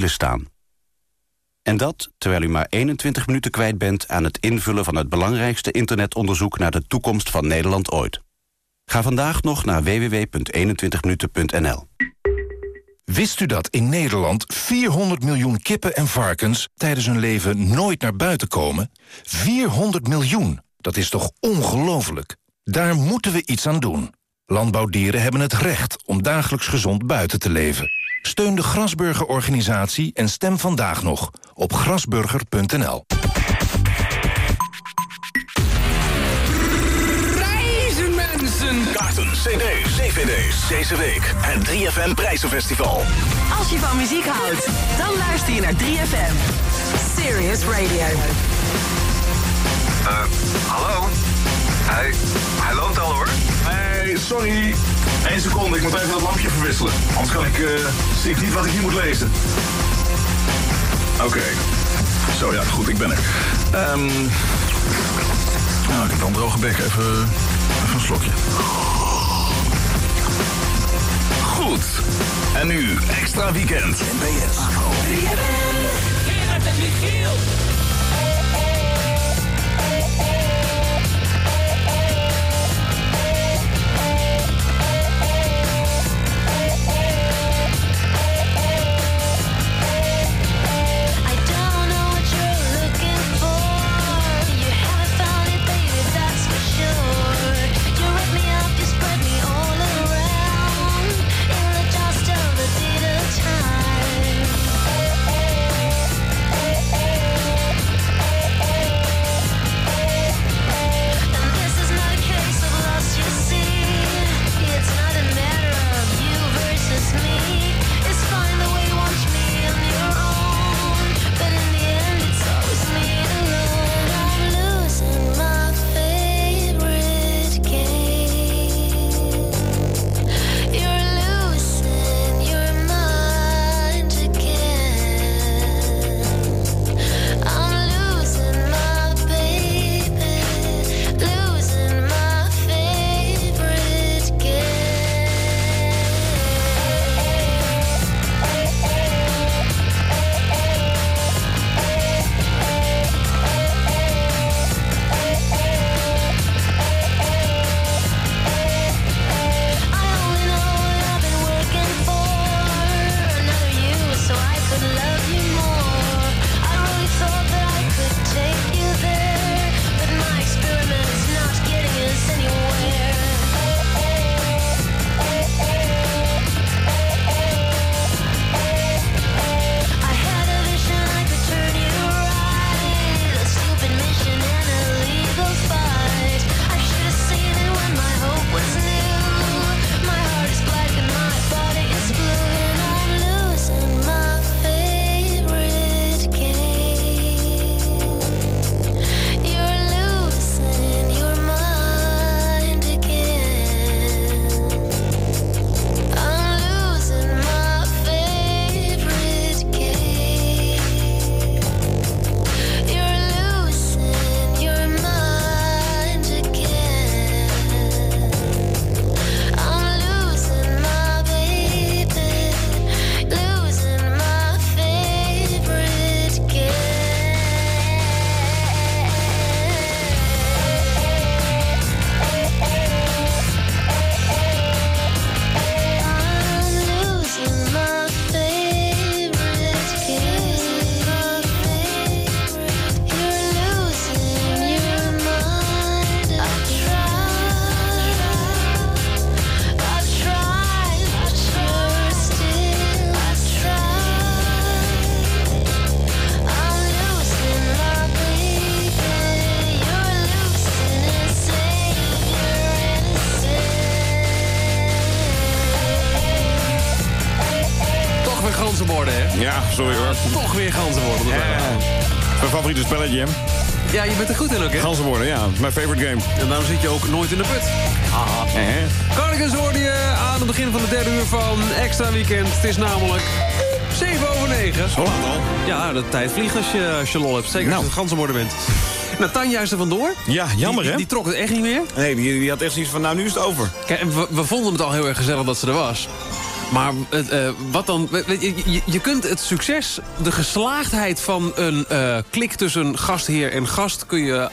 staan. En dat terwijl u maar 21 minuten kwijt bent aan het invullen van het belangrijkste internetonderzoek naar de toekomst van Nederland ooit. Ga vandaag nog naar www.21minuten.nl. Wist u dat in Nederland 400 miljoen kippen en varkens tijdens hun leven nooit naar buiten komen? 400 miljoen, dat is toch ongelooflijk? Daar moeten we iets aan doen. Landbouwdieren hebben het recht om dagelijks gezond buiten te leven. Steun de Grasburger-organisatie en stem vandaag nog op grasburger.nl. Reizen mensen! Kaarten, cd's, dvd's, deze week. Het 3FM Prijzenfestival. Als je van muziek houdt, dan luister je naar 3FM. Serious Radio. Uh, hallo? Hij, hij loopt al hoor. Hey, sorry. Eén seconde, ik moet even dat lampje verwisselen. Anders kan ik, uh, zie ik niet wat ik hier moet lezen. Oké. Zo ja, goed, ik ben er. Um, nou, ik heb een droge bek. Even, even een slokje. Goed. En nu, extra weekend. NBS. Nooit in de put. Ah. Eh. Cardigans hoorde je aan het begin van de derde uur van Extra Weekend. Het is namelijk 7 over 9. Zo laat al? Ja, de tijd vliegt als je, als je lol hebt. Zeker Nou. als je het ganzenborden bent. Nou, Tanja is er vandoor. Ja, jammer hè? die trok het echt niet meer. Nee, die, die had echt zoiets van, nou nu is het over. Kijk, we, we vonden het al heel erg gezellig dat ze er was. Maar eh, wat dan... je, je, kunt het succes, de geslaagdheid van een eh, klik tussen gastheer en gast... kun je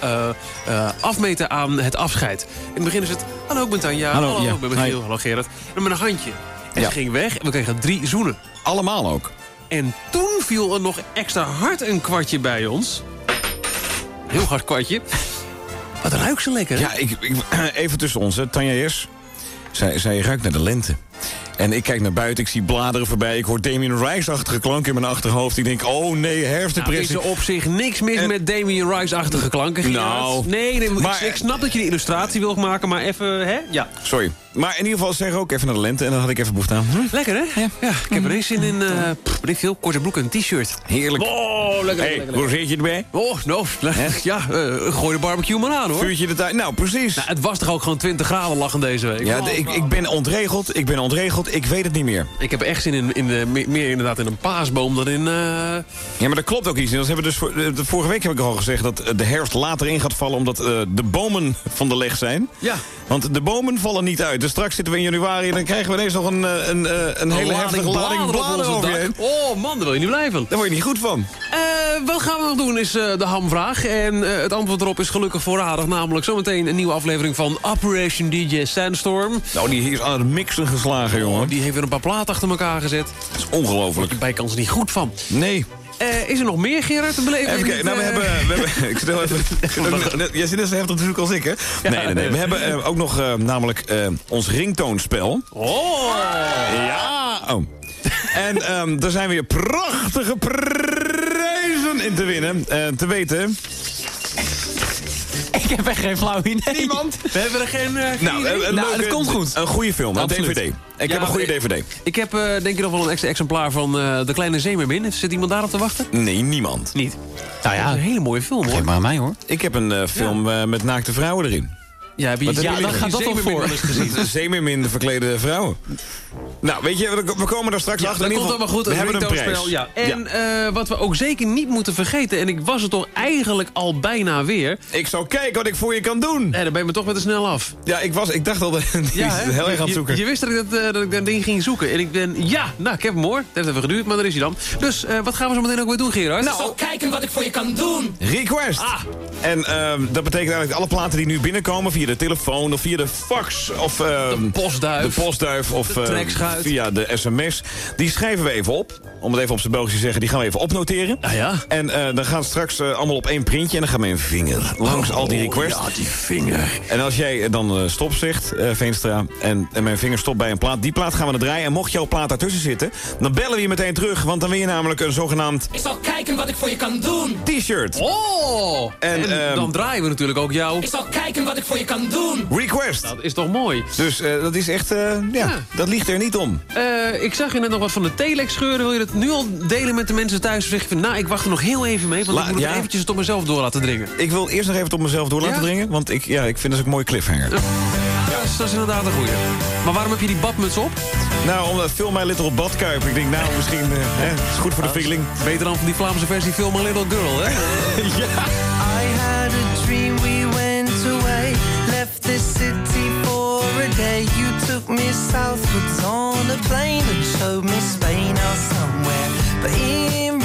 eh, afmeten aan het afscheid. In het begin is het... Hallo, ik ben Tanja. Hallo, Hallo, ja. ik ben Michiel. Hallo, Gerard. En met een handje. En Ja. ze ging weg en we kregen drie zoenen. Allemaal ook. En toen viel er nog extra hard een kwartje bij ons. Heel hard kwartje. Wat ruikt ze lekker. hè? Ja, ik, ik- even tussen ons. hè. Tanja Jes, zij, zij ruikt naar de lente. En ik kijk naar buiten, ik zie bladeren voorbij. Ik hoor Damien Rice-achtige klanken in mijn achterhoofd. Ik denk, oh nee, Nou, is herfstdepressie. er op zich niks mis En- met Damien Rice-achtige klanken, Gerard? Nou, Nee, nee maar ik snap dat je de illustratie wil maken, maar even, hè? Ja. Sorry. Maar in ieder geval zeg ook even naar de lente. En dan had ik even behoefte aan. Hm, Lekker, hè? Ja. ik heb er eens zin in, eh pff, weet ik veel, korte broek en een t-shirt. heerlijk. Oh, lekker, hey, lekker, hoe zit je erbij? Oh, nou, ja, eh, gooi de barbecue maar aan, hoor. Vuurtje de tuin. Nou, precies. Nou, het was toch ook gewoon 20 graden lachen deze week? ja, Oh, de- ik, ik ben ontregeld. Ik ben ontregeld. Ik weet het niet meer. Ik heb echt zin in, in de, me- meer inderdaad in een paasboom dan in... eh, Ja, maar dat klopt ook iets. Dat hebben we dus voor, de, de vorige week heb ik al gezegd dat eh, de herfst later in gaat vallen... omdat eh, de bomen van de leg zijn. Ja. Want de bomen vallen niet uit. Dus straks zitten we in januari en dan krijgen we ineens nog een, eh, een, eh, een hele heftige lading bladeren over je heen. Oh man, daar wil je niet blijven. Daar word je niet goed van. Eh, wat gaan we nog doen is de hamvraag. En het antwoord erop is gelukkig voorradig. Namelijk zometeen een nieuwe aflevering van Operation DJ Sandstorm. Nou, die is aan het mixen geslagen, jongen. Die heeft weer een paar platen achter elkaar gezet. Dat is ongelooflijk. Bijkans niet goed van. Nee. Eh, is er nog meer, Gerard, te beleven? Even in kijken. dit, Nou, we eh, hebben... We hebben ik heel even... Jij zit net zo heftig natuurlijk als ik, hè? Nee, nee, nee. We hebben eh, ook nog namelijk ons ringtoonspel. Oh! Ja! Oh. En ehm er zijn weer prachtige prijzen in te winnen. Te weten... Ik heb echt geen flauw idee. Niemand? We hebben er geen... eh, geen Nou, idee. een, een Nou, leuke- het komt goed. Een goede film, een Absoluut. DVD. Ik Ja, heb een goede DVD. Ik heb eh, denk ik nog wel een extra exemplaar van eh, De Kleine Zeemermin. Zit iemand daarop te wachten? Nee, niemand. Niet. Nou Dat is ja, een hele mooie film, hoor. geef maar aan mij hoor. Ik heb een eh, film eh, met naakte vrouwen erin. Ja, hebben ja, dan gaat dat wel voor. gezien. Zeemermin verklede vrouwen. Nou, weet je, we- we komen daar straks Ja, achter. dat komt allemaal goed. We Het hebben een prijs. Ja. En eh, wat we ook zeker niet moeten vergeten... en ik was het toch eigenlijk al bijna weer... Ik zal kijken wat ik voor je kan doen. Eh, dan ben je me toch weer te snel af. Ja, ik, was, ik dacht al dat is hè? heel erg aan het Je- zoeken. Je, wist dat ik dat, eh, dat ik dat ding ging zoeken. En ik ben... Ja, nou, ik heb hem hoor. Het heeft even geduurd, maar daar is hij dan. Dus eh, wat gaan we zo meteen ook weer doen, Gerard? Nou, kijken wat ik voor je kan doen. Request. Ah. En ehm, dat betekent eigenlijk alle platen die nu binnenkomen... via de telefoon of via de fax of... ehm, De postduif. De postduif of De ehm, via de sms. Die schrijven we even op. Om het even op zijn Belgisch te zeggen. Die gaan we even opnoteren. Ah, ja? En eh, dan gaan het straks eh, allemaal op één printje. En dan gaat mijn vinger langs al die requests. Oh, Ja, die vinger. En als jij dan eh, stop zegt, eh, Veenstra, en, en mijn vinger stopt bij een plaat... die plaat gaan we dan draaien. En mocht jouw plaat daartussen zitten... dan bellen we je meteen terug. Want dan win je namelijk een zogenaamd Ik zal kijken wat ik voor je kan doen. t-shirt. Oh! En, En, ehm, dan draaien we natuurlijk ook jouw... Ik zal kijken wat ik voor je kan doen. Request. Dat is toch mooi? Dus eh, dat is echt, eh, ja, Ja. dat ligt er niet om. Eh, ik zag je net nog wat van de telex scheuren. Wil je dat nu al delen met de mensen thuis? Of zeg je van, nou, ik wacht er nog heel even mee. Want La- ik moet ja. nog eventjes het op mezelf door laten dringen. Ik wil eerst nog even tot mezelf door laten Ja? dringen. Want ik, ja, ik vind dat ook een mooie cliffhanger. Ja, dat, is, dat is inderdaad een goeie. Maar waarom heb je die badmuts op? Nou, omdat Film My Little Badkuip. Ik denk, nou, misschien eh, hè, het is goed voor de feeling. Beter dan van die Vlaamse versie Film A Little Girl, hè? I city for a day. You took me southwards on a plane and showed me Spain or somewhere. But in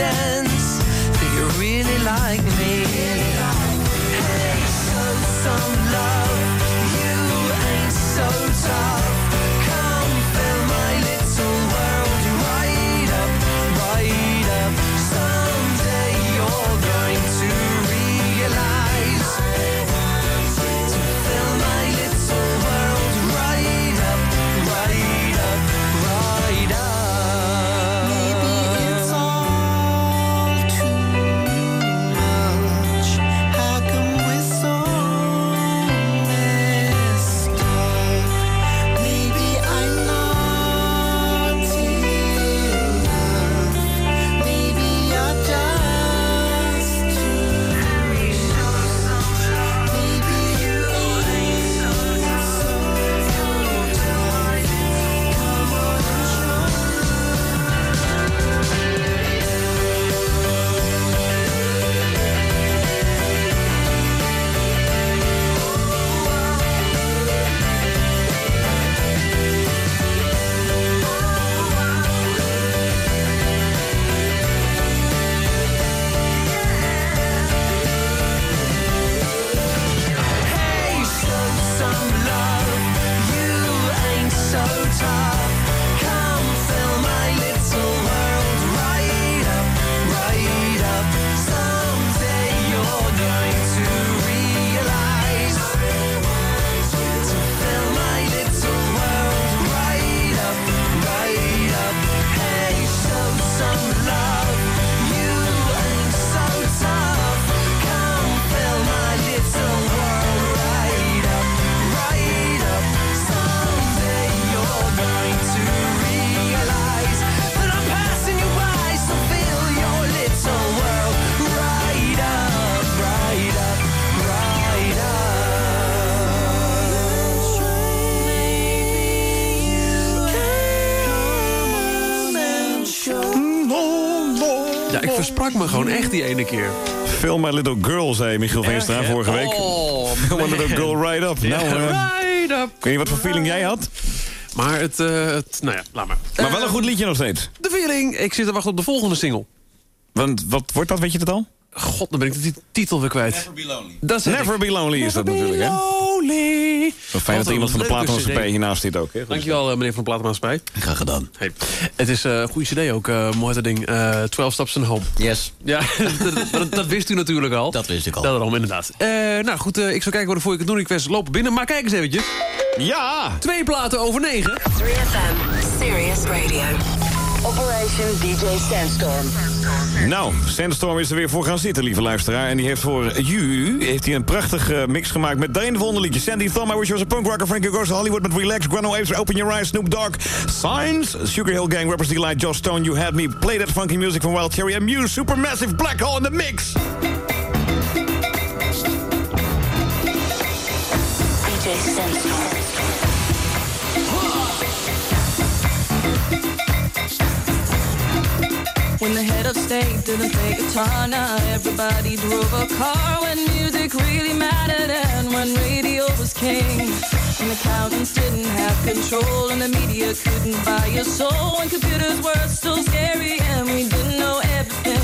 evidence that you really like me. Hey, show some love. You ain't so tough. Me gewoon echt die ene keer. Film My Little Girl, zei Michiel Veenstra vorige week. Oh, Film My Little Girl Right Up. Nou, eh, right up. weet je wat voor feeling jij had? Maar het, eh, het, nou ja, laat maar. Maar wel een goed liedje nog steeds. De feeling. Ik zit te wachten op de volgende single. Want wat wordt dat, weet je het al? God, dan ben ik de tit- titel weer kwijt. Never Be Lonely. Dat Never ik. Be Lonely is dat natuurlijk, hè? Lonely. Fijn dat er iemand van de platenmaatschappij hiernaast zit ook, hè? Dankjewel, eh, meneer van de Platenmaatschappij. Graag gedaan. Hey. Het is eh, een goede cd ook, eh mooi dat ding. Eh 12 Steps and Home. Yes. Ja, dat, dat, dat wist u natuurlijk al. Dat wist ik al. Daarom, inderdaad. Eh, nou goed, ik zal kijken wat er voor je kan doen. Ik wens lopen binnen. Maar kijk eens eventjes. Ja! Twee platen over negen. 3FM, Serious Radio. Operation DJ Sandstorm. Nou, Sandstorm is er weer voor gaan zitten, lieve luisteraar. En die heeft voor u heeft een prachtige mix gemaakt met daarin de liedjes. Sandy Thumb, I Wish Was a Punk Rocker, Frankie Goes to Hollywood met Relax, Apes, Open Your Eyes, Snoop Dogg, Signs, Sugar Hill Gang, Rappers Delight, Josh Stone, You Had Me, Play That Funky Music from Wild Cherry, and Muse, Supermassive Black Hole in the mix. When the head of state didn't play guitar, now everybody drove a car. When music really mattered and when radio was king. The accountants didn't have control and the media couldn't buy your soul. When computers were still scary and we didn't know everything.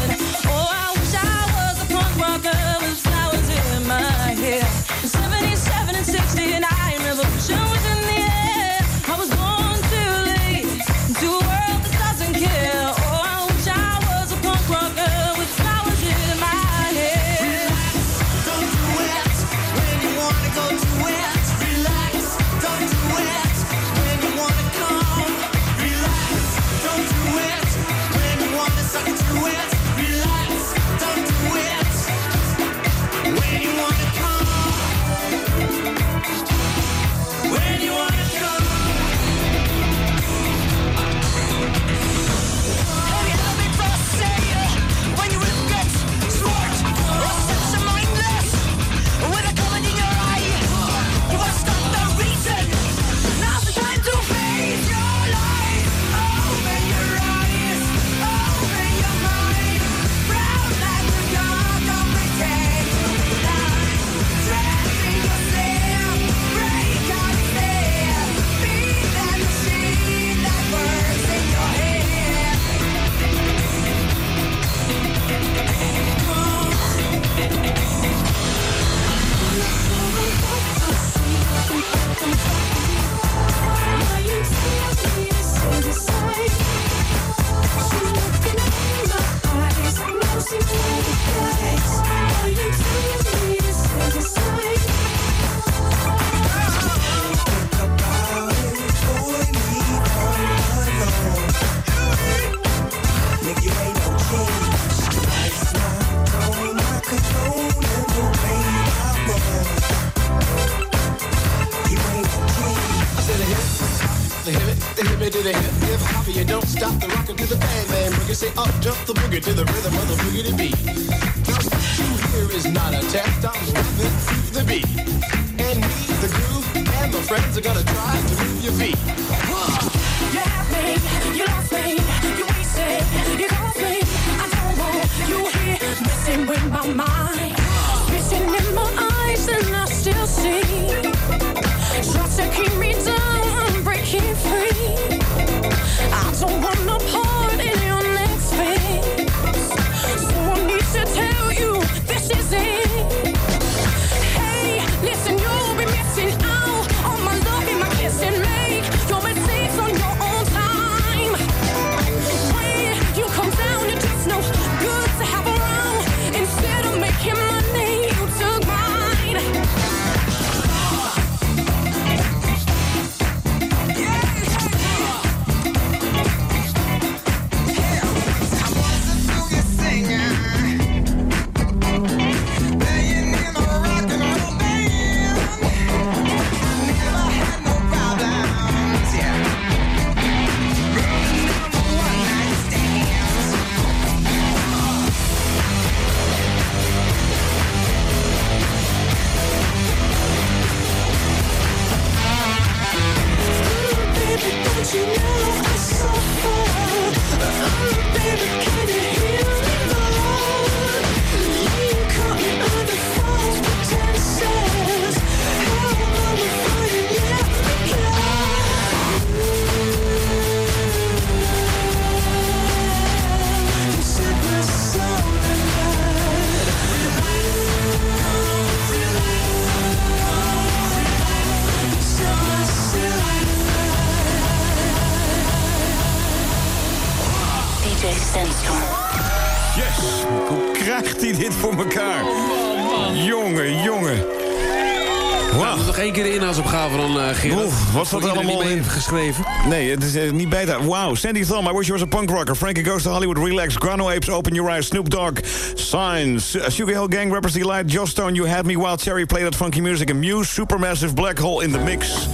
Wat er allemaal in? geschreven? Nee, het is eh, niet bij daar. Wow, Sandy Thumb, I Wish You Was a Punk Rocker. Frankie Goes to Hollywood, Relax. Grano Apes, Open Your Eyes. Snoop Dogg, Signs. Uh, Sugar Hill Gang, Rappers Delight. Joe Stone, You Had Me. Wild Cherry, Play That Funky Music. And Muse, Supermassive Black Hole in the Mix.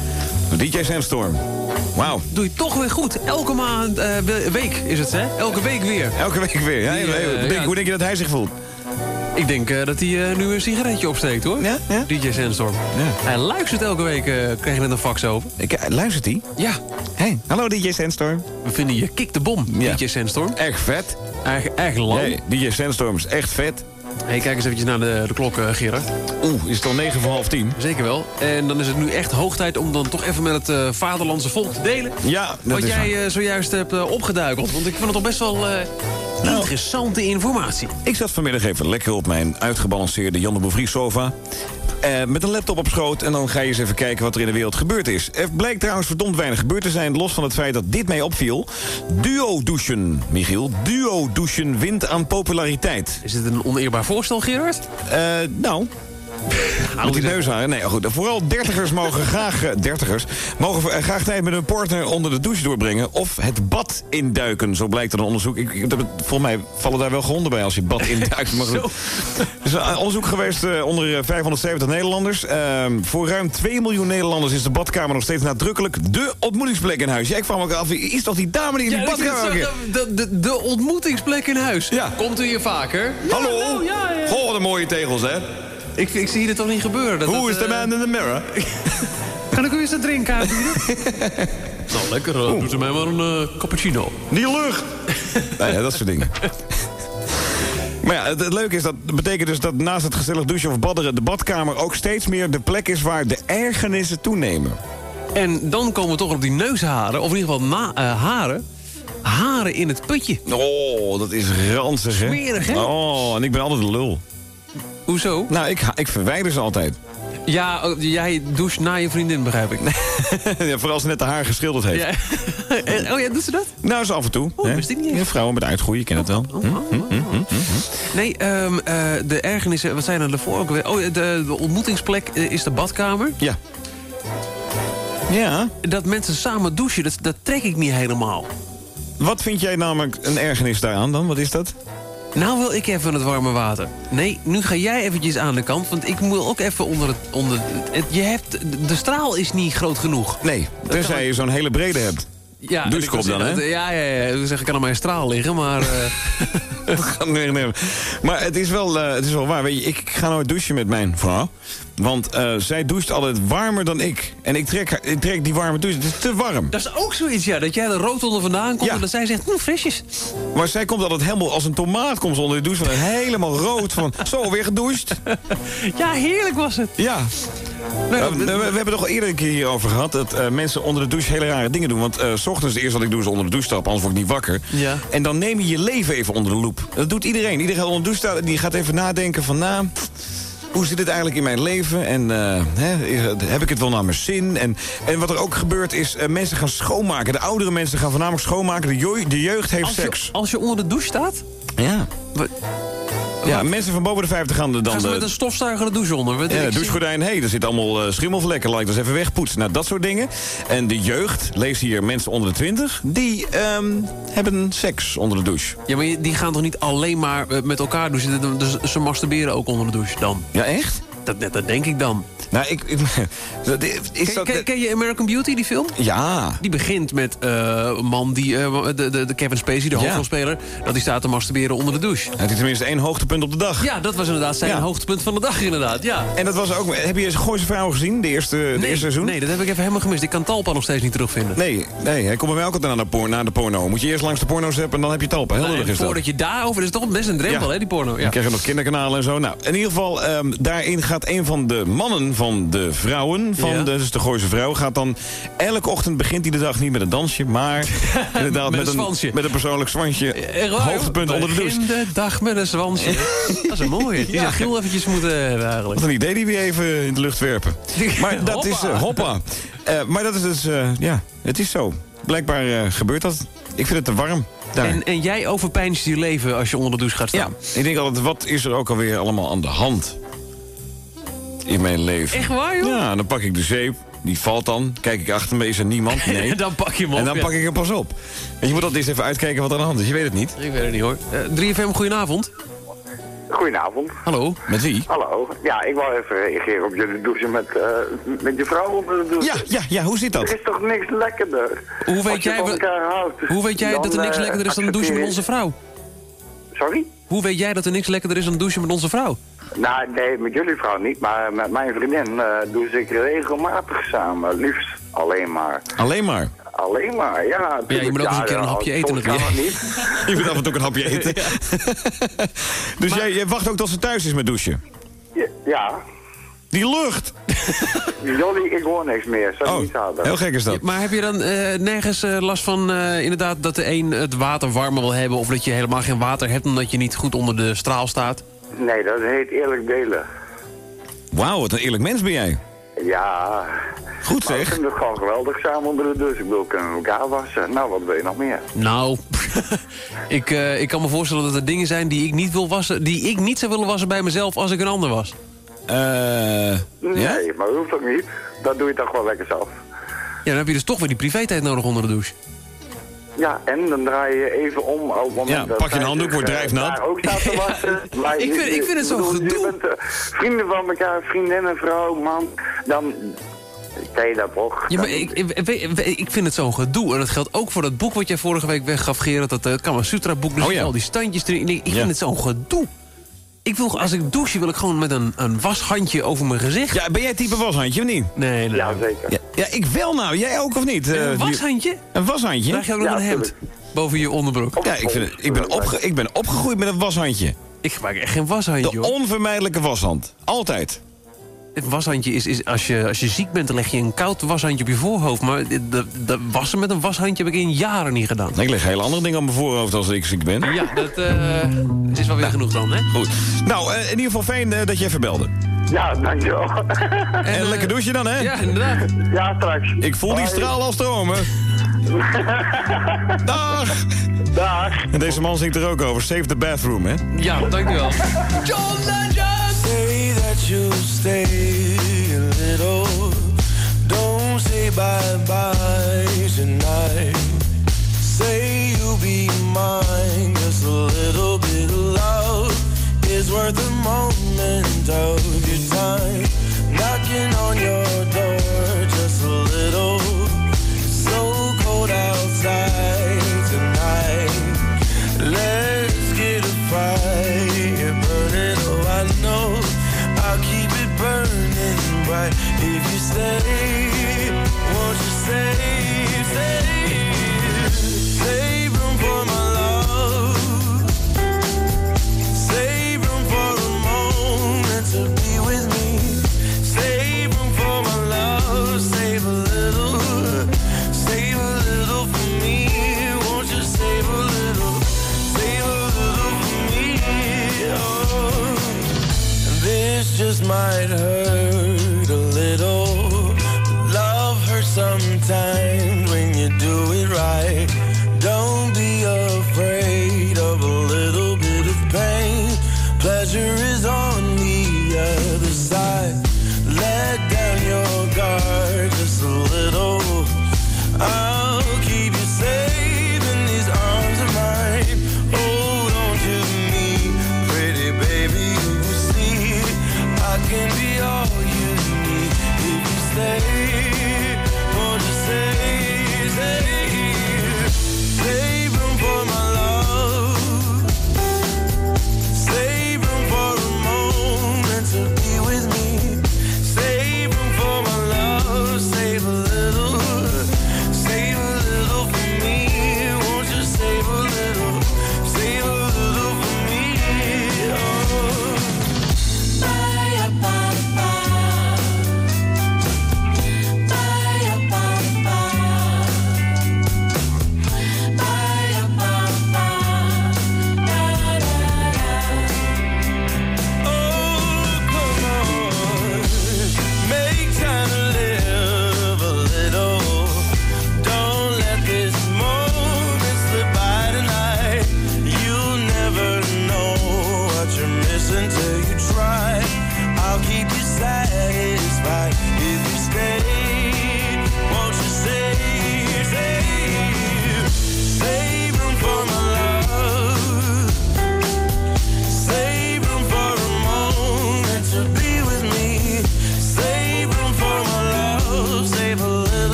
DJ Sandstorm. Wauw. Doe je toch weer goed. Elke maand, eh, we- week is het, hè? Elke week weer. Elke week weer. Ja, Die, eh, denk- ja. Hoe denk je dat hij zich voelt? Ik denk eh, dat hij eh, nu een sigaretje opsteekt, hoor. Ja? ja? DJ Sandstorm. Hij luistert elke week, eh krijg je net een fax over. Ik, luistert hij? Ja. Hey, hallo DJ Sandstorm. We vinden je kick de bom, Ja. DJ Sandstorm. Echt vet. Erg lang. Nee, DJ Sandstorm is echt vet. Hey, kijk eens eventjes naar de, de klok, Gerard. Oeh, is het al 9 voor half 10? Zeker wel. En dan is het nu echt hoog tijd om dan toch even met het vaderlandse volk te delen. Ja, dat Wat is jij zojuist hebt opgeduikeld. Want ik vind het toch best wel eh, interessante informatie. Ik zat vanmiddag even lekker op mijn uitgebalanceerde Jan de Bovries sofa. eh, met een laptop op schoot en dan ga je eens even kijken wat er in de wereld gebeurd is. Er blijkt trouwens verdomd weinig gebeurd te zijn... los van het feit dat dit mij opviel. Duo-douchen, Michiel. Duo-douchen wint aan populariteit. Is dit een oneerbaar voorstel, Gerard? Eh, nou... Met die neusharen? Nee, goed. Vooral dertigers mogen graag... eh, dertigers mogen eh, graag tijd met hun partner onder de douche doorbrengen... of het bad induiken, zo blijkt uit een onderzoek. Ik, ik, dat- volgens mij vallen daar wel gewonden bij als je bad induikt. Maar goed. Er is een onderzoek geweest eh, onder eh, 570 Nederlanders. Ehm, voor ruim 2 miljoen Nederlanders is de badkamer nog steeds nadrukkelijk... de ontmoetingsplek in huis. Ja, ik vraag me ook af, is toch die dame die in die dat is badkamer... zo- de, de, de ontmoetingsplek in huis. Ja. Komt u hier vaker? Hallo? nou, ja, ja. Goh, wat een mooie tegels, hè? Ik, ik zie dit toch niet gebeuren? Dat Who dat, is the eh, man in the mirror? Kan ik u eens een drink aanbieden? nou, lekker. Uh, doe ze mij maar een eh, cappuccino. Die lucht! nou ja, dat soort dingen. Maar ja, het, het leuke is dat dat betekent dus dat naast het gezellig douchen of badderen... de badkamer ook steeds meer de plek is waar de ergernissen toenemen. En dan komen we toch op die neusharen. Of in ieder geval na, eh, haren. Haren in het putje. Oh, dat is ranzig, hè? Smerig, hè? Oh, en ik ben altijd de lul. Hoezo? Nou, ik, ik verwijder ze altijd. Ja, oh, jij doucht na je vriendin, begrijp ik. ja, vooral als ze net de haar geschilderd heeft. Ja. Oh ja, doet ze dat? Nou, zo af en toe. Oh, wist ik niet. Ja, vrouwen met uitgroeien, je kent het wel. Nee, eh, de ergernissen, wat zijn er daarvoor ook weer? Oh, de, de ontmoetingsplek eh, is de badkamer. Ja. Ja. Dat mensen samen douchen, dat, dat trek ik niet helemaal. Wat vind jij namelijk een ergernis daaraan dan? Wat is dat? Nou wil ik even het warme water. Nee, nu ga jij eventjes aan de kant, want ik moet ook even onder het... Onder het je hebt, de straal is niet groot genoeg. Nee, kan tenzij ik- je zo'n hele brede hebt. Ja, Douchekop dan, hè? Ja, ja, ja. Zeg, ik kan aan mijn straal liggen, maar... eh, nee, nee. Maar het is wel, eh, het is wel waar. Weet je, ik ga nooit douchen met mijn vrouw. Want eh, zij doucht altijd warmer dan ik. En ik trek, ik trek die warme douche. Het is te warm. dat is ook zoiets, ja. Dat jij er rood onder vandaan komt Ja. en dat zij zegt, hm, frisjes. Maar zij komt altijd helemaal als een tomaat komt onder de douche. Van helemaal rood. Van, zo, weer gedoucht. Ja, heerlijk was het. Ja. Eh, we, we hebben het toch al eerder een keer hierover gehad... dat eh, mensen onder de douche hele rare dingen doen. Want s ochtends eerst wat ik doe is onder de douche stappen... anders word ik niet wakker. Ja. En dan neem je je leven even onder de loep. Dat doet iedereen. Iedereen onder de douche staan... die gaat even nadenken van... nou, hoe zit het eigenlijk in mijn leven? En eh, heb ik het wel naar mijn zin? En, en wat er ook gebeurt is... eh, mensen gaan schoonmaken. De oudere mensen gaan voornamelijk schoonmaken. De, jeugd heeft Als seks. als je onder de douche staat, Ja. Ja, mensen van boven de 50 gaan er dan... gaan ze met een stofzuiger de douche onder. Ja, de douchegordijn, hé, hey, er zit allemaal uh, schimmelvlekken. Laat ik dat eens even wegpoetsen. Nou, dat soort dingen. En de jeugd, lees hier mensen onder de 20... die ehm, hebben seks onder de douche. Ja, maar die gaan toch niet alleen maar eh, met elkaar douchen? Dus ze masturberen ook onder de douche dan? Ja, echt? Dat, dat denk ik dan. Nou, ik... is Ken, dat, ken, ken je American Beauty, die film? ja. Die begint met eh, een man, die, eh, de, de, de Kevin Spacey, de Ja. hoofdrolspeler... dat hij staat te masturberen onder de douche. Is tenminste één hoogtepunt op de dag. Ja, dat was inderdaad zijn Ja. hoogtepunt van de dag, inderdaad. Ja. En dat was ook... Heb je Gooise Vrouwen gezien, de eerste, de eerste seizoen? nee, dat heb ik even helemaal gemist. Ik kan Talpa nog steeds niet terugvinden. Nee, nee, hij komt bij mij ook altijd naar de, por naar de porno. Moet je eerst langs de porno's hebben en dan heb je talpen. Heel Nou, dat. voordat je daarover... is toch best een drempel, Ja. hè, die porno. Ja. Dan krijg je nog kinderkanalen en zo. Nou, in ieder geval, ehm, daarin gaat een van de mannen van de vrouwen... van Ja. de, dus de Gooise vrouw, gaat dan... elke ochtend begint hij de dag niet met een dansje... maar inderdaad Met met, een een, zwansje. met een persoonlijk zwansje. Echt waar, hoogtepunt onder de douche. Begin de dag met een zwansje. dat is een mooie. Die Ja. zou eventjes moeten hebben eigenlijk. Wat een idee die we even in de lucht werpen. Maar dat is... eh, Hoppa. Eh, maar dat is dus... eh, ja, het is zo. blijkbaar eh, gebeurt dat. Ik vind het te warm. En, en jij overpijnst je leven als je onder de douche gaat ja, staan. ik denk altijd, wat is er ook alweer allemaal aan de hand in mijn leven? Echt waar, joh? Ja, dan pak ik de zeep. Die valt dan. Kijk ik achter me, is er niemand? Nee. dan pak je hem op. en dan ja. pak ik hem pas op. En je moet altijd eens even uitkijken wat er aan de hand is. Je weet het niet. Ik weet het niet hoor. Eh 3FM, goedenavond. Goedenavond. Hallo. Met wie? Hallo. Ja, ik wou even reageren op jullie douchen met, eh, met je vrouw onder de douche. Ja, ja, ja, hoe zit dat? Er is toch niks lekkerder? Hoe weet jij, houdt, hoe weet jij dan, dat er niks lekkerder is dan douchen met onze vrouw? Sorry? Hoe weet jij dat er niks lekkerder is dan douchen met onze vrouw? Nou, nee, met jullie vrouw niet, maar met mijn vriendin eh doe ik regelmatig samen. Liefst alleen maar. Alleen maar. Alleen maar, ja. Ja, je moet ook eens een keer een hapje eten natuurlijk. niet. Je moet af en toe ook een hapje eten. dus jij, jij wacht ook tot ze thuis is met douchen? Ja. Die lucht! Jullie, ik hoor niks meer. Zo Oh, niet harder. heel gek is dat. Maar heb je dan eh, nergens eh, last van eh, inderdaad dat de een het water warmer wil hebben... of dat je helemaal geen water hebt omdat je niet goed onder de straal staat? Nee, dat heet eerlijk delen. Wauw, wat een eerlijk mens ben jij. Ja. Goed Maar we zeg. het gewoon geweldig samen onder de douche. Ik bedoel, kunnen we elkaar wassen. Nou, wat wil je nog meer? Nou, ik, eh, ik kan me voorstellen dat er dingen zijn die ik niet wil wassen... die ik niet zou willen wassen bij mezelf als ik een ander was. Eh Nee, maar dat hoeft ook niet. Dat doe je toch wel lekker zelf. Ja, dan heb je dus toch weer die privé-tijd nodig onder de douche. Ja, en dan draai je even om op moment Ja, dat pak je een handdoek, wordt eh, drijfnat. daar ook staat te wassen. Maar Ik je- vind- ik vind het zo bedoel, gedoe. Je bent eh, vrienden van elkaar, vriendinnen, vrouw, man. Dan ken je dat toch? Ja, maar ik, ik, ik- ik vind het zo'n gedoe. En dat geldt ook voor dat boek wat jij vorige week weggaf, Gerard. Dat uh, Kama Sutra boek. Dus Oh ja. al die standjes erin. Ik, ik Ja. vind het zo'n gedoe. Ik wil, als ik douche, wil ik gewoon met een, een washandje over mijn gezicht. Ja, ben jij type washandje of niet? Nee, nee. Ja, zeker. Ja, ja, ik wel nou. Jij ook of niet? Eh, een die- washandje? Een washandje? Draag je ook nog Ja, een hemd tuurlijk. boven je onderbroek? Ja, ik, vind ik, ben opge- ik ben opgegroeid met een washandje. Ik gebruik echt geen washandje, De hoor. onvermijdelijke washand. Altijd. Washandje is, is als, je, als je ziek bent, dan leg je een koud washandje op je voorhoofd. Maar de, de wassen met een washandje heb ik in jaren niet gedaan. Ik leg hele andere dingen op mijn voorhoofd als ik ziek ben. Ja, dat eh, is wel weer genoeg dan, hè? Goed. Nou, eh, in ieder geval fijn eh, dat je even belde. Ja, dankjewel. En, eh, lekker douchen dan, hè? Ja, inderdaad. ja, straks. Ik voel die straal al stromen. Dag! Dag. En deze man zingt er ook over. Save the bathroom, hè? Ja, dankjewel. Say Don't say bye bye tonight. Say you'll be mine. Just a little bit of love is worth a moment of your time. Knocking on your door, just a little. So cold outside tonight. Let's get a fire burning. Oh, I know I'll keep it burning bright if you stay. Won't you save, save,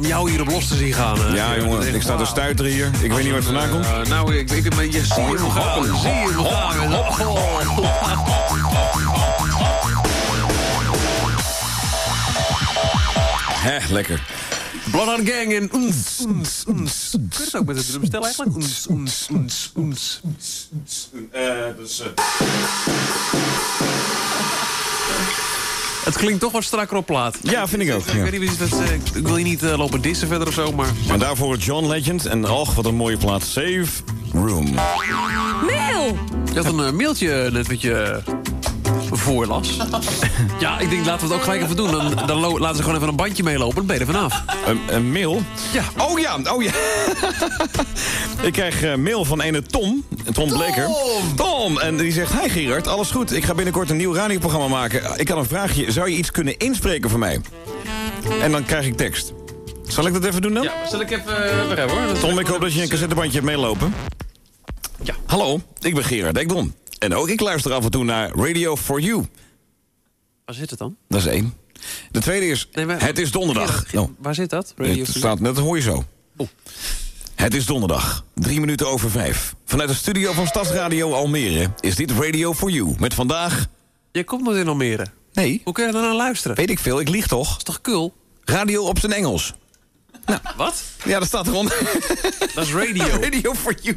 om jou hier op los te zien gaan. eh. Ja, jongen, ik sta te stuiteren hier. Ik weet niet waar het vandaan komt. Eh, nou, ik, ik, ik, je zie hem gaan. Zie hem gaan. Hè, lekker. Bloodhound Gang en oens, oens, oens. Kun je het ook met het drumstel eigenlijk? Oens, oens, oens, oens. dus, Het klinkt toch wat strakker op plaat. Ja, vind ik ook. Ik, weet niet, wat, eh, ik wil je niet eh, lopen dissen verder of zo, maar... En daarvoor John Legend. En och, wat een mooie plaat. Save Room. Mail! Je had een eh, mailtje net wat je voorlas. ja, ik denk laten we het ook gelijk even doen. Dan, dan laten ze gewoon even een bandje meelopen. Dan ben je er vanaf. Een, een mail? Ja. Oh ja, oh ja. ik krijg eh, mail van ene Tom. Tom Bleker. Tom! En die zegt, hi Gerard, alles goed. Ik ga binnenkort een nieuw radioprogramma maken. Ik had een vraagje. Zou je iets kunnen inspreken voor mij? En dan krijg ik tekst. Zal ik dat even doen dan? Ja, zal ik even... Uh, even hoor. Tom, ik hoop dat je een cassettebandje hebt meelopen. Ja. Hallo, ik ben Gerard Ekdom. En ook ik luister af en toe naar Radio for You. Waar zit het dan? Dat is één. De tweede is, Nee, maar- het is donderdag. Oh. Waar zit dat? Radio Het staat net, dat hoor je zo. Oh. Het is donderdag, drie minuten over vijf. Vanuit de studio van Stadsradio Almere is dit Radio for You. Met vandaag... Je komt nog in Almere. Nee. Hoe kun je daar naar luisteren? Weet ik veel, ik lieg toch? Dat is toch kul? Radio op zijn Engels. Nou, Wat? Ja, dat staat eronder. Dat is radio. radio for you.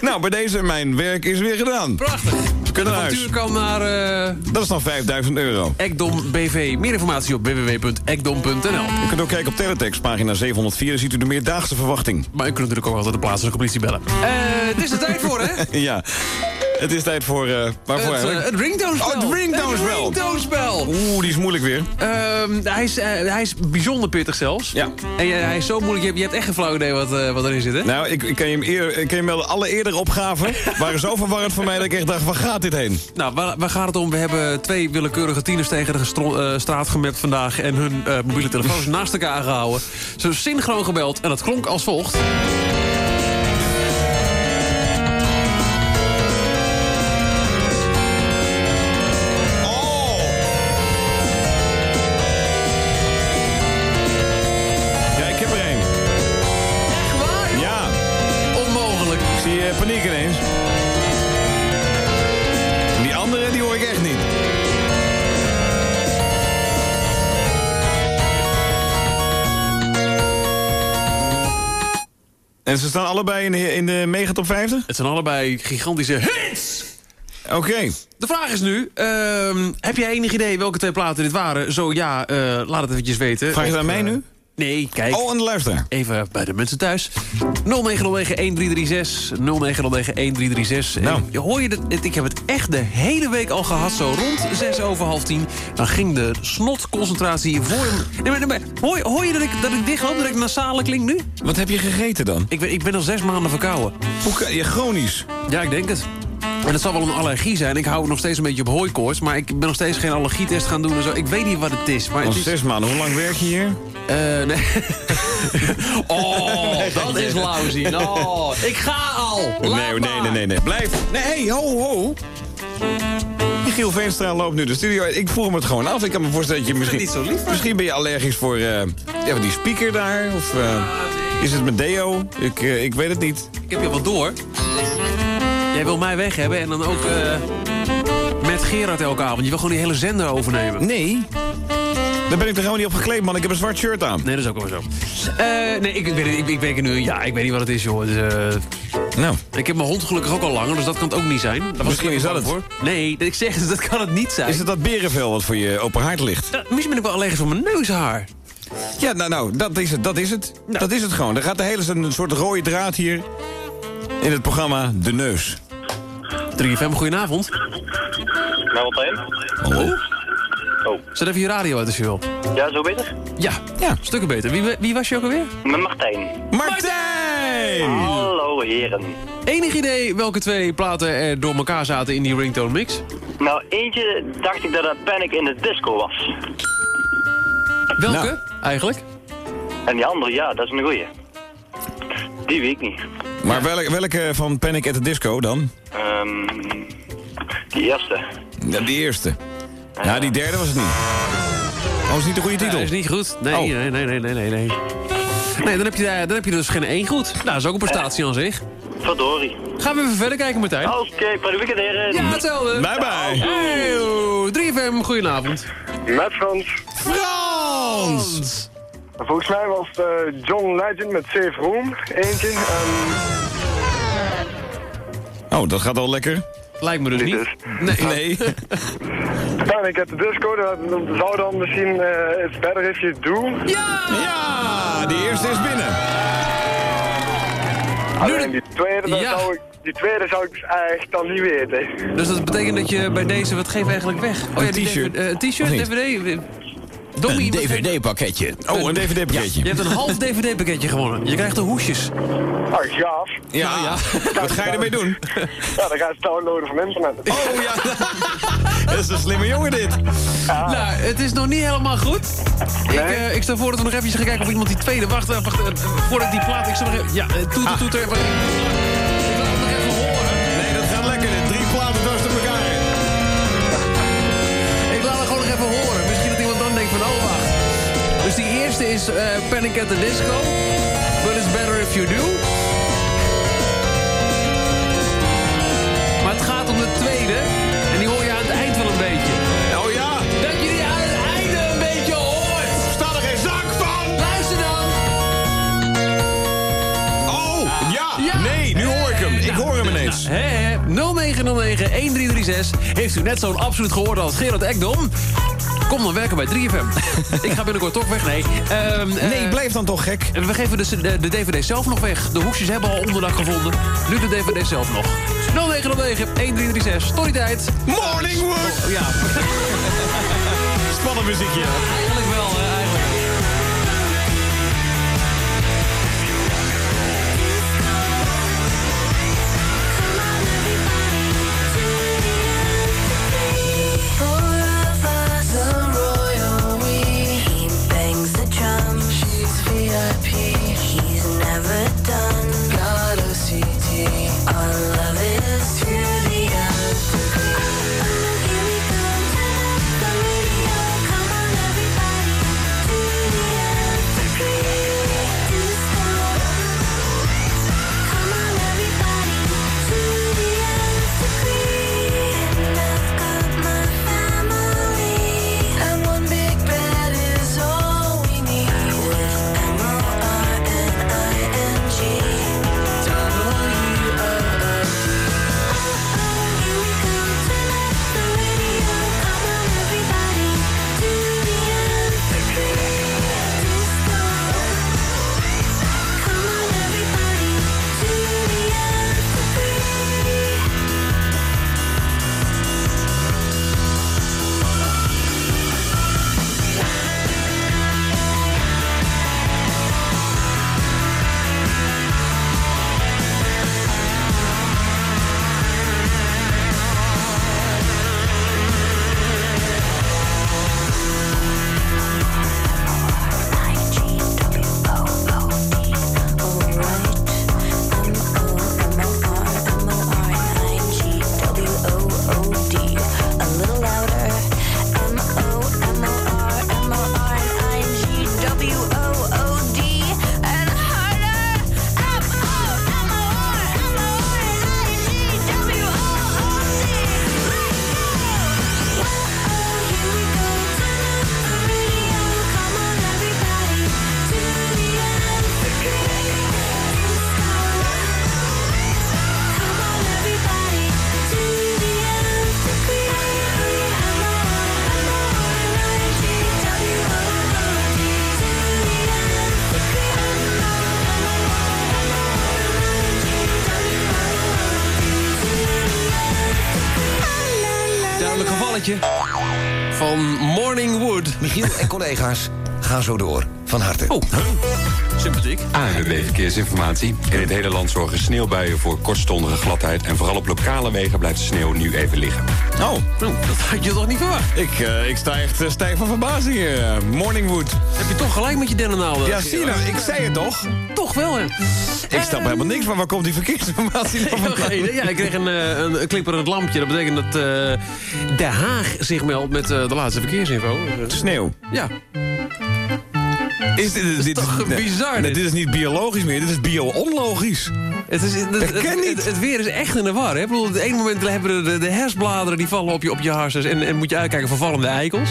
Nou, bij deze, mijn werk is weer gedaan. Prachtig. We kunnen naar huis. factuur kan naar eh Dat is dan 5000 euro. Ekdom BV. Meer informatie op www.ekdom.nl. U kunt ook kijken op Teletext, pagina 704. Dan ziet u de meerdaagse verwachting. Maar u kunt natuurlijk ook altijd de plaatselijke politie bellen. Eh, het is er tijd voor, hè? ja. Het is tijd voor... eh waarvoor Het, eh, eigenlijk? het ringtoonspel. Oh, het ringtoonspel. Het ringtoonspel. Oeh, die is moeilijk weer. Ehm, hij, is, eh, hij is bijzonder pittig zelfs. Ja. En hij is zo moeilijk, je hebt, je hebt echt geen flauw idee wat, eh, wat erin zit, hè? Nou, ik, ik kan je hem eerder, ik kan je melden. Alle eerdere opgaven waren zo verwarrend voor mij dat ik echt dacht, waar gaat dit heen? Nou, waar, waar gaat het om? We hebben twee willekeurige tieners tegen de eh, straat gemapt vandaag... en hun eh, mobiele telefoons naast elkaar gehouden. Ze hebben synchroon gebeld en dat klonk als volgt. En ze staan allebei in de, in de megatop 50? Het zijn allebei gigantische hits! Oké. De vraag is nu, ehm, heb jij enig idee welke twee platen dit waren? Zo ja, eh, laat het eventjes weten. Vraag je het aan mij eh, nu? Nee, kijk. Oh, aan de luisteraar. Even bij de mensen thuis. 0909-1336. 0909-1336. Nou. En Hoor je dat? Ik heb het echt de hele week al gehad. Zo rond 6 over half 10. Dan ging de snotconcentratie voor. Nee, maar, nee, maar, hoor, je- hoor je dat ik, dat ik dicht loop? Dat ik nasale klink nu? Wat heb je gegeten dan? Ik ben, ik ben al zes maanden verkouden. Hoe kan je chronisch? Ja, ik denk het. En het zal wel een allergie zijn. Ik hou nog steeds een beetje op hooikoorts. Maar ik ben nog steeds geen allergietest gaan doen en zo. Ik weet niet wat het is. Maar Al het is... zes maanden. Hoe lang werk je hier? Eh, nee. oh, dat is lousy. No. Ik ga al. Laat nee, nee, nee, nee, nee. Blijf. Nee, ho, ho. Michiel Veenstra loopt nu de studio. Ik vroeg me het gewoon af. Ik kan me voorstellen dat je misschien... niet zo lief, Misschien ben je allergisch voor eh, ja, die speaker daar. Of eh, is het met deo? Ik, eh, ik weet het niet. Ik heb je wat door. Jij wil mij weg hebben en dan ook met Gerard elke avond. Je wil gewoon die hele zender overnemen. Nee. Daar ben ik er gewoon niet op gekleed, man. Ik heb een zwart shirt aan. Nee, dat is ook wel zo. Eh, nee, ik, ik, weet, het- ik, ik weet het nu. Ja, ik weet niet wat het is, joh. Dus, eh, Nou, ik heb mijn hond gelukkig ook al langer, dus dat kan het ook niet zijn. Was Misschien is dat het. Voor. Nee, ik zeg het, dat kan het niet zijn. is het dat berenvel wat voor je open haard ligt? Dat- misschien ben ik wel allergisch voor mijn neushaar. Ja, nou, nou dat is het. Dat is het. Dat is het gewoon. Er gaat de hele een soort rode draad hier in het programma De Neus. 3FM, goedenavond. Nou, wat? Hallo? Oh. Zet even je radio uit als je wil. Ja, zo beter? Ja, ja. stukken beter. Wie, wie was je ook alweer? Met Martijn. Martijn! Hallo heren. Enig idee welke twee platen er door elkaar zaten in die ringtone mix? Nou, eentje dacht ik dat dat Panic in de Disco was. Welke Nou. eigenlijk? En die andere, ja, dat is een goeie. Die weet ik niet. Maar welke, welke van Panic at the Disco dan? Ehm die eerste. Ja, die eerste. Ja, die derde was het niet. Oh, is niet de goede titel? dat is niet goed. Nee, Oh. nee, nee, nee, nee, nee. Nee, nee dan, heb je, dan heb je dus geen één goed. Nou, dat is ook een prestatie aan zich. Verdorie. Gaan we even verder kijken, Martijn? Oké, prettig weekend heren. Ja, hetzelfde. Bye bye. Hey, 3FM, goedenavond. Met Frans. Frans! Volgens mij was het eh, John Legend met Save Room. Eentje. En Oh, dat gaat al lekker. Lijkt me dus Niet niet. Nee. Nee. Panic at the Disco. Dat, dat zou dan misschien eh It's Better If You Do. Ja, die eerste is binnen. Alleen die tweede, dat Ja. zou ik, die tweede zou ik dus echt dan niet weten. Dus dat betekent dat je bij deze, wat geef eigenlijk weg? Oh ja, Een t-shirt. Eh, Een t-shirt? DVD. Geef- DVD-pakketje. Oh, een DVD-pakketje. Je hebt een half DVD-pakketje gewonnen. Je krijgt de hoesjes. Ah, gaaf. Ja, wat ga je ermee doen? Ja, dan ga je het downloaden van internet. Oh ja, dat is een slimme jongen dit. Nou, het is nog niet helemaal goed. Ik, eh, ik stel voor dat we nog even gaan kijken of iemand die tweede... Wacht, eh, wacht, eh, voordat ik die plaat... Ik stel nog even... Ja, toeter, toeter. even- eerste is eh, Panic at the Disco. But it's better if you do. Maar het gaat om de tweede. En die hoor je aan het eind wel een beetje. Oh ja? Dat jullie die aan het einde een beetje hoort. Staat er geen zak van? Luister dan. Oh, ah. ja. Nee, nu hoor ik hem. Ik nou, hoor hem nou, ineens. Hé hé 0909-1336. Heeft u net zo'n absoluut gehoord als Gerard Ekdom? Kom dan werken bij 3FM. Ik ga binnenkort toch weg. Nee, Ehm, Nee, eh, blijf dan toch gek. En we geven dus de, de DVD zelf nog weg. De hoesjes hebben al onderdak gevonden. Nu de DVD zelf nog. 0909 1336. Storytijd. Morning Wood. Oh, ja, Spannend muziekje. Collega's, ga zo door. Van harte. Oh, sympathiek. ANWB Verkeersinformatie. In het hele land zorgen sneeuwbuien voor kortstondige gladheid... en vooral op lokale wegen blijft de sneeuw nu even liggen. Oh, dat had je toch niet verwacht? Ik, eh, ik sta echt eh, stijf van verbazing hier. eh, Morningwood. Heb je toch gelijk met je dennennaalden? Ja, zie je nou, ik zei het toch? Toch wel, hè? Ik snap helemaal niks van. Waar komt die verkeersinformatie nou. Ja, ik kreeg een, eh, een, een klipperend lampje. Dat betekent dat eh Den Haag zich meldt met eh, de laatste verkeersinfo. Sneeuw. Ja. Is dit, dit, toch nee, bizar, nee, dit? is niet biologisch meer, dit is bio-onlogisch. Het, is, het, het, het- het weer is echt in de war. Hè? Ik bedoel, op het ene moment hebben de, de hersbladeren die vallen op je, op je. En, en moet je uitkijken voor vallende eikels.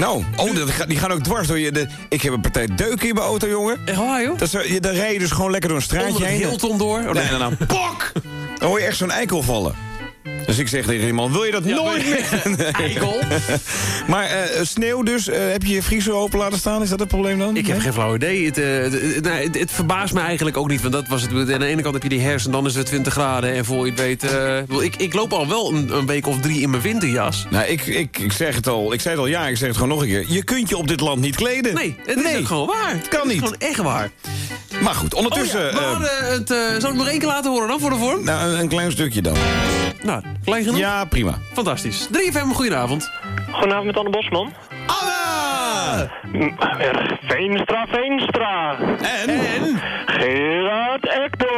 Nou, oh, dat gaat- die gaan ook dwars door je... De, ik heb een partij deuken in mijn auto, jongen. Echt waar, joh? Dat je- dan rij je dus gewoon lekker door een straatje Onder het heen. Hilton door. Oh, nee, nee. dan pok! Dan hoor je echt zo'n eikel vallen. Dus ik zeg tegen iemand, wil je dat nooit meer? Nee. Eikel. Maar eh, sneeuw dus, eh, heb je je vriezer open laten staan? Is dat het probleem dan? Ik heb geen flauw idee. Het, nou, het, het verbaast me eigenlijk ook niet. Want dat was het. Aan de ene kant heb je die herfst en dan is het 20 graden. En voor je het weet... ik ik, loop al wel een, een week of drie in mijn winterjas. Nou, ik, ik, ik zeg het al. Ik zei het al ja, ik zeg het gewoon nog een keer. Je kunt je op dit land niet kleden. Nee, het is ook gewoon waar. Het kan Het is niet. gewoon echt waar. Maar goed, ondertussen... Oh ja, maar, eh, eh, het, eh, zal ik het nog één keer laten horen dan, voor de vorm? nou, een, een klein stukje dan. Nou, klein genoeg? Ja, prima. Fantastisch. 3FM, goedenavond. Goedenavond met Anne Bosman. Anna! Veenstra, Veenstra. En? Gerard Ekdom.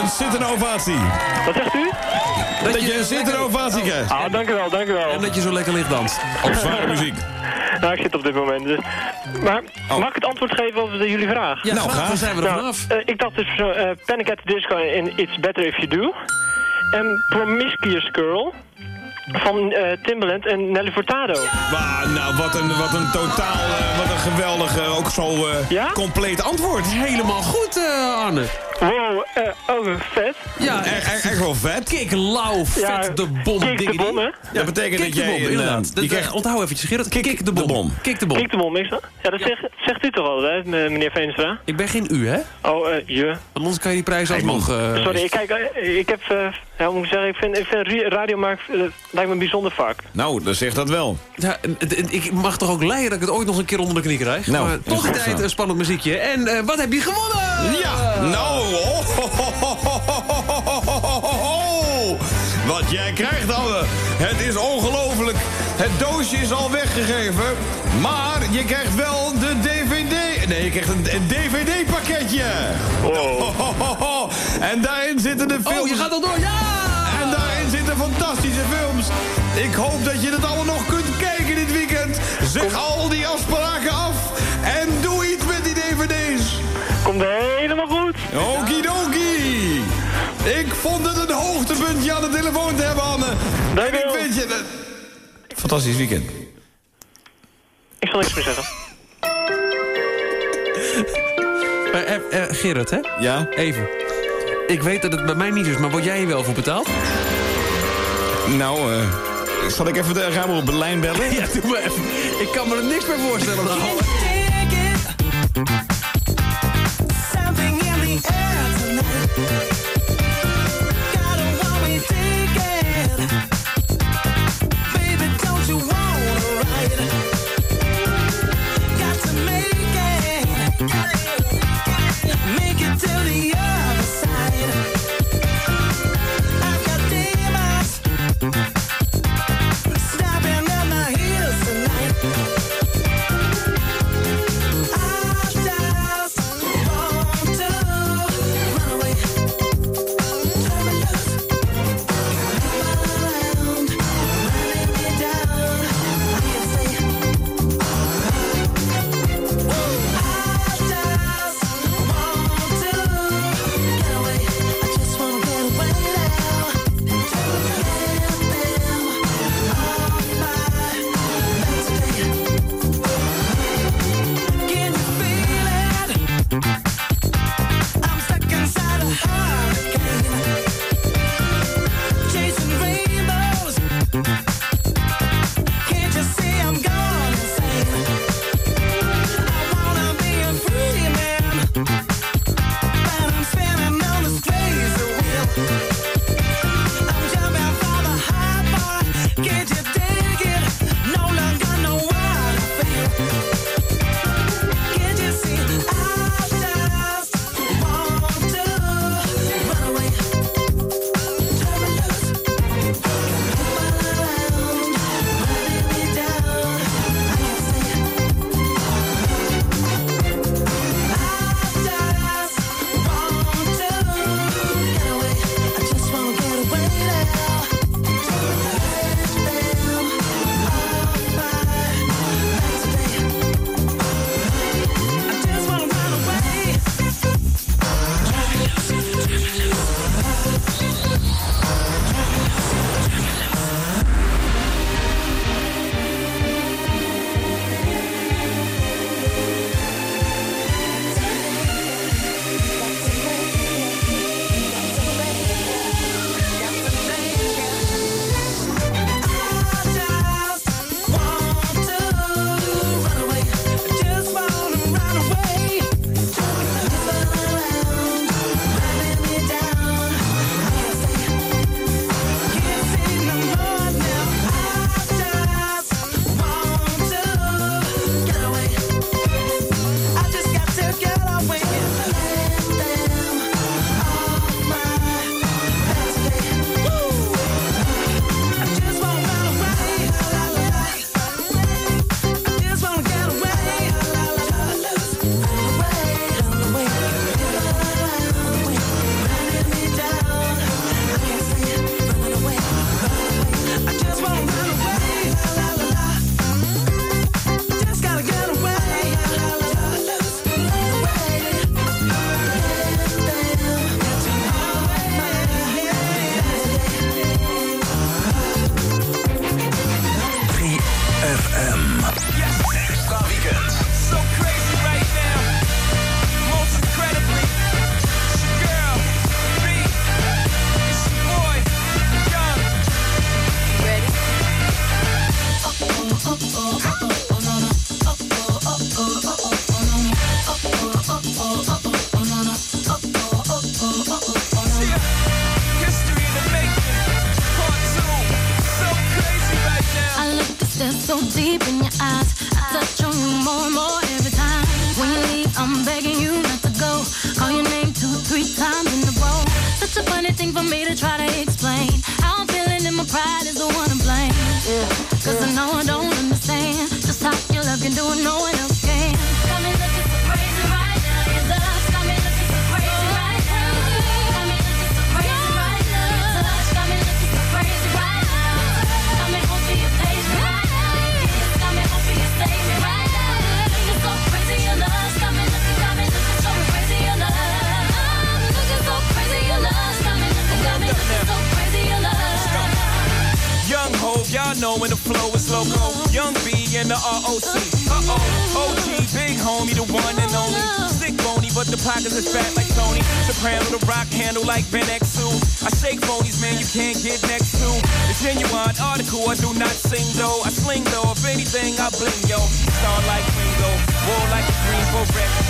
Een zittende ovatie. Wat zegt u? Dat, je een zittende ovatie krijgt. Ah, dank u wel, dank u wel. En dat je zo lekker licht danst. Op zware muziek. Nou, ik zit op dit moment dus. Maar mag ik het antwoord geven op de, jullie vraag? Ja, graag, dan zijn we er Nou, vanaf. eh, ik dacht dus eh, Panic at the Disco in It's Better If You Do. En Promiscuous Girl van eh, Timbaland en Nelly Furtado. Maar, nou, wat een, wat een totaal, eh, wat een geweldig, ook zo eh, Ja? compleet antwoord. Helemaal goed, eh, Arne. Wow, eh, oh, vet. Ja, echt, echt wel vet. Kik, lauw, vet, Ja, de bom. kick de bom, hè? Dat betekent Kik dat de jij... bom, inderdaad. eh, je krijgt onthoud eventjes, Gerard. Kik, de bom. bom. Kik de bom. Kik de bom, is dat? Ja, dat zegt, zegt u toch al, hè, meneer Veenstra? Ik ben geen u, hè? Oh, eh, je. Want anders kan je die prijs alsnog... eh, Sorry, ik, kijk, ik heb, eh, ja, moet ik zeggen, ik vind, ik vind radio eh, Lijkt me een bijzonder vak. Nou, dan zegt dat wel. Ja, ik mag toch ook leiden dat ik het ooit nog een keer onder de knie krijg. Nou, maar toch die tijd een spannend muziekje. En wat heb je gewonnen? Ja, nou, Wat jij krijgt, Anne. Het is ongelooflijk. Het doosje is al weggegeven. Maar je krijgt wel de DVD... Nee, je krijgt een, een DVD-pakketje. Oh. En daarin zitten de films... Oh, je gaat al door. Ja! Fantastische films. Ik hoop dat je het allemaal nog kunt kijken dit weekend. Zeg al die afspraken af. En doe iets met die DVD's. Komt helemaal goed. Okidoki. Ik vond het een hoogtepunt je aan de telefoon te hebben, Anne. En ik vind je... dat- Fantastisch weekend. Ik zal niks meer zeggen. Eh, eh, eh, Gerard, hè? Ja? Even. Ik weet dat het bij mij niet is, maar word jij hier wel voor betaald? Nou, eh... zal ik even de de lijn bellen? Ja, doe maar even. Ik kan me er niks bij voorstellen. Nou. Something in the air tonight. ROC. Uh oh, OG, big homie, the one and only. Sick bony, but the pockets is fat like Tony. Soprano, the rock handle like Ben X2. I shake phonies, man, you can't get next to. The genuine article, I do not sing though. I sling though, if anything, I bling yo. Star like Ringo, war like a green beret.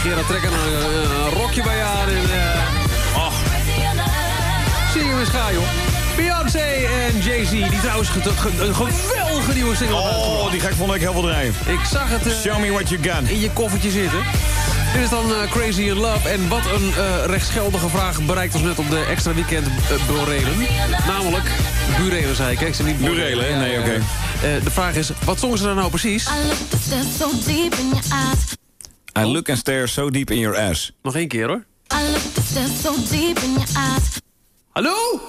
Gerard, trek er een, eh, een rokje bij je aan. En, eh. Ach, zie je eens gaan, joh. Beyoncé en Jay-Z, die trouwens ge- ge- een geweldige nieuwe single Oh, die ga ik volgende week heel veel draaien. Ik zag het eh, Show me what you got. in je koffertje zitten. Dit is dan eh, Crazy in Love. En wat een eh, rechtsgeldige vraag bereikt ons net op de extra weekend uh, burelen. Namelijk, burelen zei ik, hè? ik zei niet Burelen, hè? Nee, oké. Eh, de vraag is, wat zongen ze dan nou precies? I look to stare so deep in your eyes. I look and stare so deep in your ass. Nog één keer hoor. I look stare so deep in your eyes. Hallo?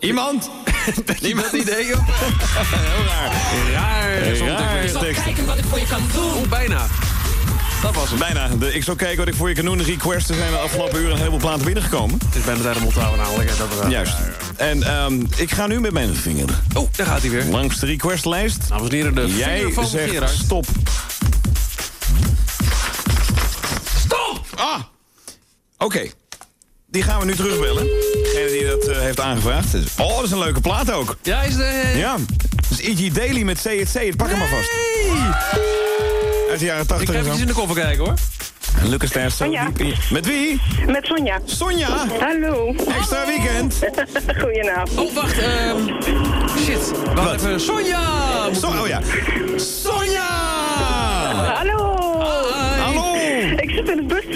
Iemand? Niemand idee, joh? Heel raar. Raar. Raar ik. tekst. Kijken wat ik voor je kan doen. Oeh, bijna. Dat was het. Bijna. De, ik zal kijken wat ik voor je kan doen. Requests er zijn de afgelopen uren een heleboel platen binnengekomen. Het is bijna tijd om onthouden namelijk. Dat we, Juist. En ehm, ik ga nu met mijn vinger Oh, daar gaat hij weer. langs de requestlijst. Dames en heren, de Jij van zegt Gerard. stop. Stop! Ah! Oké. Die gaan we nu terugbellen. Degene die dat eh, heeft aangevraagd. Oh, dat is een leuke plaat ook. Ja, is de... Ja. Dat is E.G. Daily met CHC. Pak hem maar vast. Uit de jaren Ik 80 ga en zo. even in de koffer kijken hoor. Lucas Ter, zo Sonja. Met wie? Met Sonja. Sonja. Hallo. Extra weekend. Goedenavond. Oh, wacht. ehm shit. Wacht Wat? even. Sonja! So, oh ja. Sonja! Hallo. Hallo! Ik zit in de bus.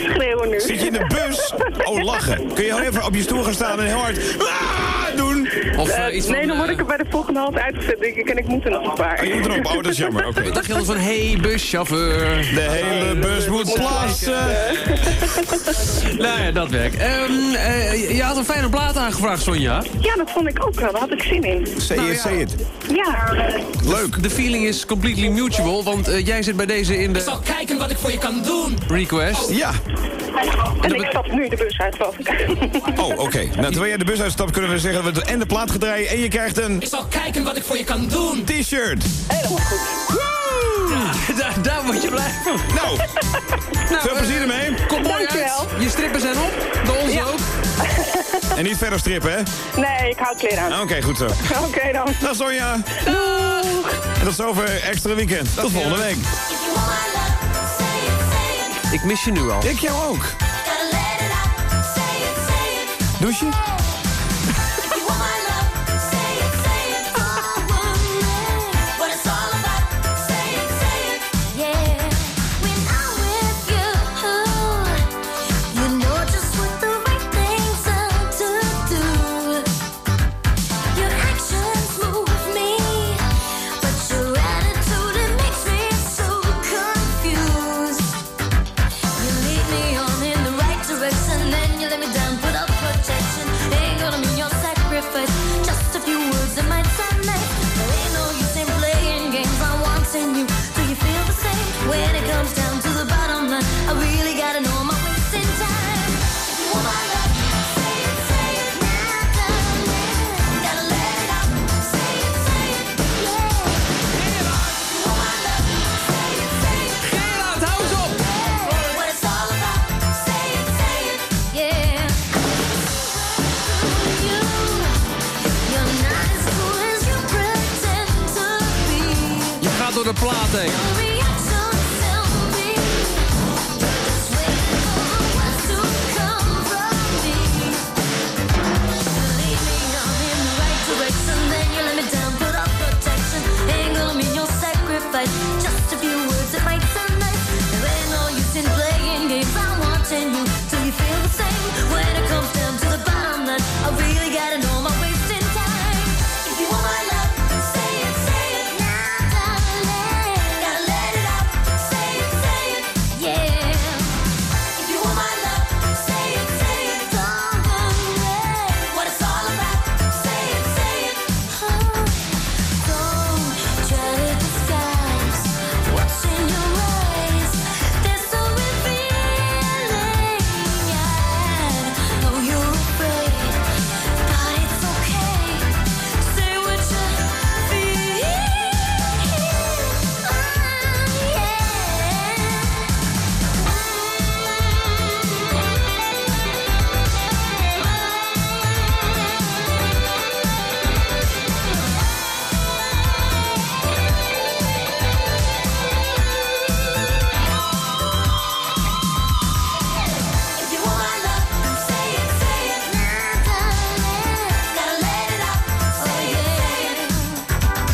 Zit je in de bus? Oh, lachen. Kun je gewoon even op je stoel gaan staan en heel hard "Ah!" doen? Of Eh, iets van... nee, dan word ik eh, er bij de volgende hand uitgezet, denk ik. En ik moet er nog een paar. Oh, je moet erop. Oh, dat is jammer. Oké. Dacht je dan van, hey, buschauffeur. De hele bus moet plassen. Nou ja, dat werkt. Ehm, eh, je had een fijne plaat aangevraagd, Sonja. Ja, dat vond ik ook wel. Daar had ik zin in. Say it, say it. Ja. Leuk. De feeling is completely mutual, want eh, jij zit bij deze in Ik de zal kijken wat ik voor je kan doen. request. Ja. En ik stap nu de bus uit, geloof ik. Oh, oké. Nou, terwijl jij de bus uitstapt, kunnen we zeggen dat we en de plaat gaan draaien en je krijgt een Ik zal kijken wat ik voor je kan doen. t-shirt. Helemaal goed. Daar, daar moet je blijven. Nou, Nou, veel eh, plezier ermee. Kom mooi uit. Dankjewel. Je strippen zijn op. De onze Ja. ook. En niet verder strippen, hè? Nee, ik hou kleren aan. Oké, goed zo. Oké dan. Dag Sonja. En tot zover extra weekend. Tot volgende week. Ik mis je nu al. Ik jou ook. Douche?